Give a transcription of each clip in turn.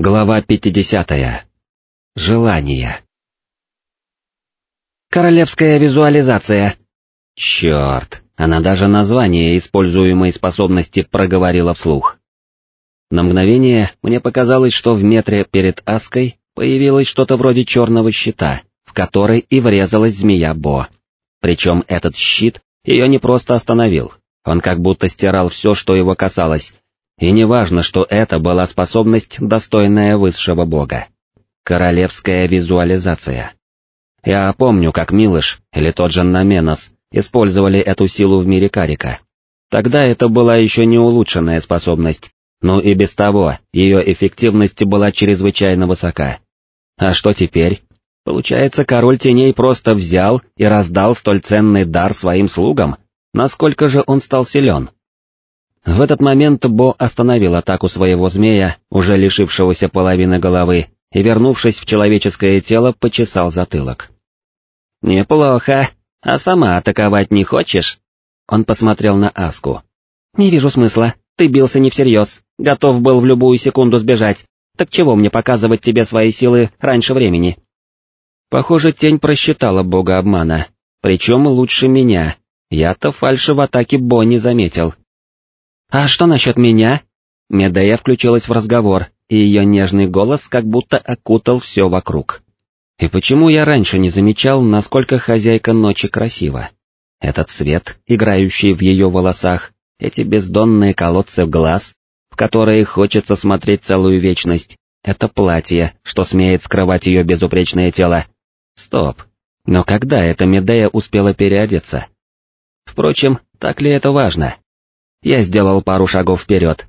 Глава 50. Желание. Королевская визуализация. Черт, она даже название используемой способности проговорила вслух. На мгновение мне показалось, что в метре перед Аской появилось что-то вроде черного щита, в который и врезалась змея Бо. Причем этот щит ее не просто остановил, он как будто стирал все, что его касалось, и неважно, что это была способность, достойная высшего бога. Королевская визуализация. Я помню, как Милыш или тот же Наменос использовали эту силу в мире Карика. Тогда это была еще не улучшенная способность, но и без того ее эффективность была чрезвычайно высока. А что теперь? Получается, король теней просто взял и раздал столь ценный дар своим слугам? Насколько же он стал силен? В этот момент Бо остановил атаку своего змея, уже лишившегося половины головы, и, вернувшись в человеческое тело, почесал затылок. «Неплохо. А сама атаковать не хочешь?» Он посмотрел на Аску. «Не вижу смысла. Ты бился не всерьез. Готов был в любую секунду сбежать. Так чего мне показывать тебе свои силы раньше времени?» Похоже, тень просчитала бога обмана. Причем лучше меня. Я-то фальши в атаке Бо не заметил. «А что насчет меня?» Медея включилась в разговор, и ее нежный голос как будто окутал все вокруг. И почему я раньше не замечал, насколько хозяйка ночи красива? Этот свет, играющий в ее волосах, эти бездонные колодцы в глаз, в которые хочется смотреть целую вечность, это платье, что смеет скрывать ее безупречное тело. Стоп, но когда эта Медея успела переодеться? Впрочем, так ли это важно? Я сделал пару шагов вперед.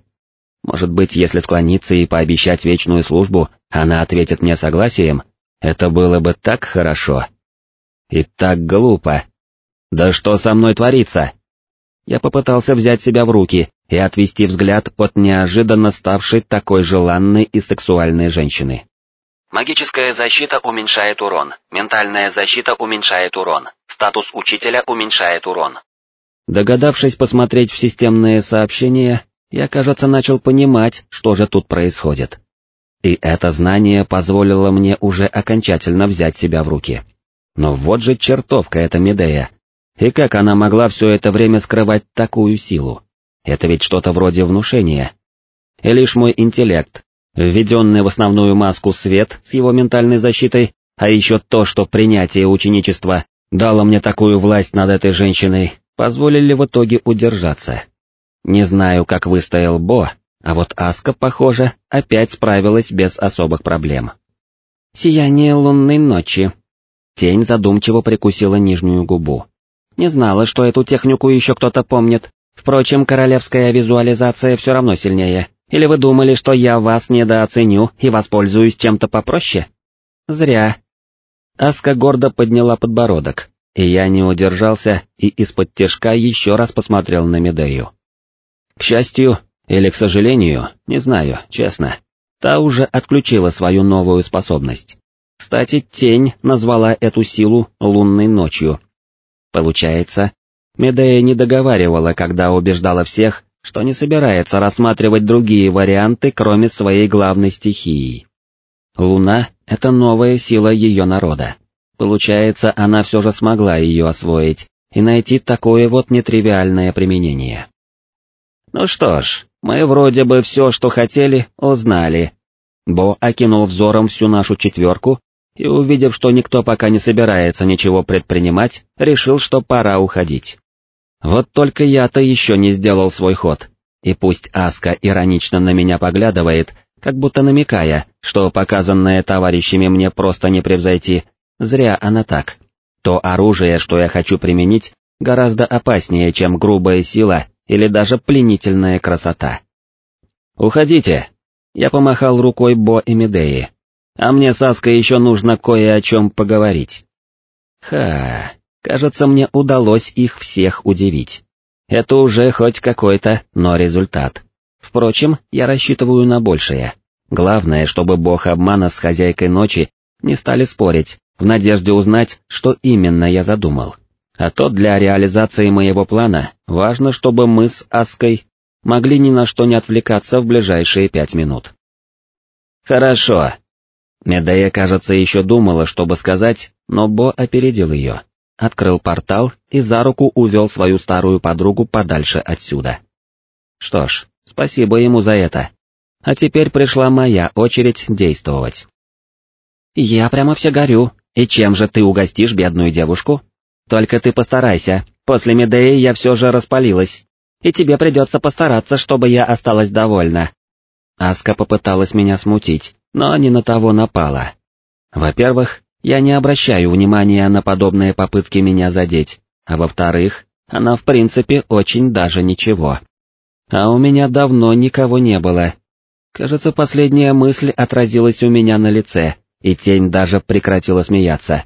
Может быть, если склониться и пообещать вечную службу, она ответит мне согласием, это было бы так хорошо. И так глупо. Да что со мной творится? Я попытался взять себя в руки и отвести взгляд от неожиданно ставшей такой желанной и сексуальной женщины. Магическая защита уменьшает урон, ментальная защита уменьшает урон, статус учителя уменьшает урон. Догадавшись посмотреть в системные сообщения, я, кажется, начал понимать, что же тут происходит. И это знание позволило мне уже окончательно взять себя в руки. Но вот же чертовка эта Медея. И как она могла все это время скрывать такую силу? Это ведь что-то вроде внушения. И лишь мой интеллект, введенный в основную маску свет с его ментальной защитой, а еще то, что принятие ученичества дало мне такую власть над этой женщиной, позволили в итоге удержаться. Не знаю, как выстоял Бо, а вот Аска, похоже, опять справилась без особых проблем. «Сияние лунной ночи». Тень задумчиво прикусила нижнюю губу. «Не знала, что эту технику еще кто-то помнит. Впрочем, королевская визуализация все равно сильнее. Или вы думали, что я вас недооценю и воспользуюсь чем-то попроще? Зря». Аска гордо подняла подбородок, и я не удержался и из-под тяжка еще раз посмотрел на Медею. К счастью, или к сожалению, не знаю, честно, та уже отключила свою новую способность. Кстати, тень назвала эту силу лунной ночью. Получается, Медея не договаривала, когда убеждала всех, что не собирается рассматривать другие варианты, кроме своей главной стихии. Луна — это новая сила ее народа. Получается, она все же смогла ее освоить и найти такое вот нетривиальное применение. Ну что ж, мы вроде бы все, что хотели, узнали. Бо окинул взором всю нашу четверку и, увидев, что никто пока не собирается ничего предпринимать, решил, что пора уходить. Вот только я-то еще не сделал свой ход, и пусть Аска иронично на меня поглядывает, как будто намекая, что показанное товарищами мне просто не превзойти, Зря она так. То оружие, что я хочу применить, гораздо опаснее, чем грубая сила или даже пленительная красота. «Уходите!» Я помахал рукой Бо и Медеи. «А мне с Аской еще нужно кое о чем поговорить». Ха, кажется, мне удалось их всех удивить. Это уже хоть какой-то, но результат. Впрочем, я рассчитываю на большее. Главное, чтобы бог обмана с хозяйкой ночи не стали спорить, в надежде узнать, что именно я задумал. А то для реализации моего плана важно, чтобы мы с Аской могли ни на что не отвлекаться в ближайшие пять минут. Хорошо. Медея, кажется, еще думала, чтобы сказать, но Бо опередил ее. Открыл портал и за руку увел свою старую подругу подальше отсюда. Что ж, спасибо ему за это. А теперь пришла моя очередь действовать. «Я прямо все горю. И чем же ты угостишь бедную девушку? Только ты постарайся, после Медеи я все же распалилась. И тебе придется постараться, чтобы я осталась довольна». Аска попыталась меня смутить, но не на того напала. Во-первых, я не обращаю внимания на подобные попытки меня задеть, а во-вторых, она в принципе очень даже ничего. А у меня давно никого не было. Кажется, последняя мысль отразилась у меня на лице, и тень даже прекратила смеяться.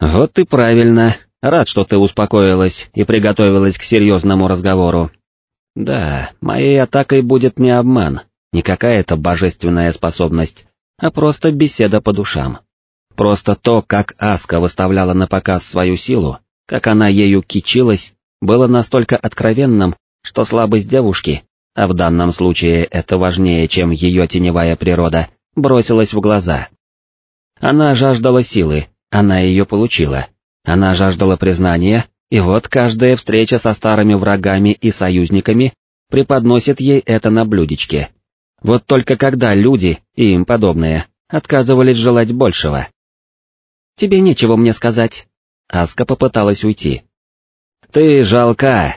«Вот и правильно, рад, что ты успокоилась и приготовилась к серьезному разговору. Да, моей атакой будет не обман, не какая-то божественная способность, а просто беседа по душам. Просто то, как Аска выставляла на показ свою силу, как она ею кичилась, было настолько откровенным, что слабость девушки, а в данном случае это важнее, чем ее теневая природа, бросилась в глаза. Она жаждала силы, она ее получила. Она жаждала признания, и вот каждая встреча со старыми врагами и союзниками преподносит ей это на блюдечке. Вот только когда люди и им подобные отказывались желать большего. «Тебе нечего мне сказать». Аска попыталась уйти. «Ты жалка!»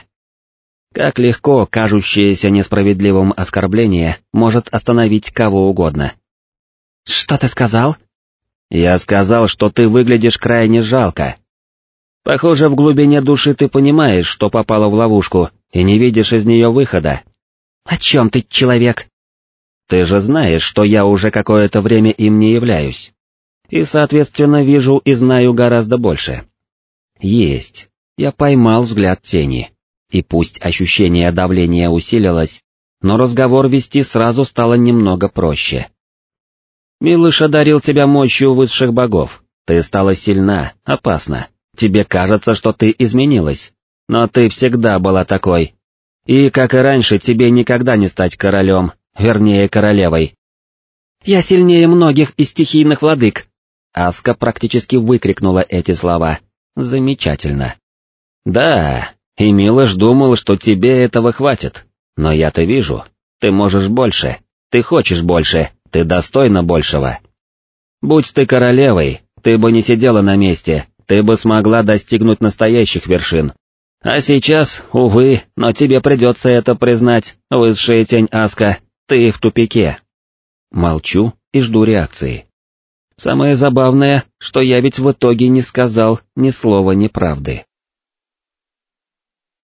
Как легко кажущееся несправедливым оскорбление может остановить кого угодно. «Что ты сказал?» «Я сказал, что ты выглядишь крайне жалко. Похоже, в глубине души ты понимаешь, что попала в ловушку, и не видишь из нее выхода». «О чем ты, человек?» «Ты же знаешь, что я уже какое-то время им не являюсь. И, соответственно, вижу и знаю гораздо больше». «Есть. Я поймал взгляд тени. И пусть ощущение давления усилилось, но разговор вести сразу стало немного проще. Милыш одарил тебя мощью высших богов. Ты стала сильна, опасна. Тебе кажется, что ты изменилась. Но ты всегда была такой. И, как и раньше, тебе никогда не стать королем, вернее, королевой. «Я сильнее многих из стихийных владык!» Аска практически выкрикнула эти слова. «Замечательно!» «Да, и Милош думал, что тебе этого хватит. Но я-то вижу, ты можешь больше, ты хочешь больше, ты достойна большего. Будь ты королевой, ты бы не сидела на месте, ты бы смогла достигнуть настоящих вершин. А сейчас, увы, но тебе придется это признать, высшая тень Аска, ты в тупике. Молчу и жду реакции. Самое забавное, что я ведь в итоге не сказал ни слова неправды.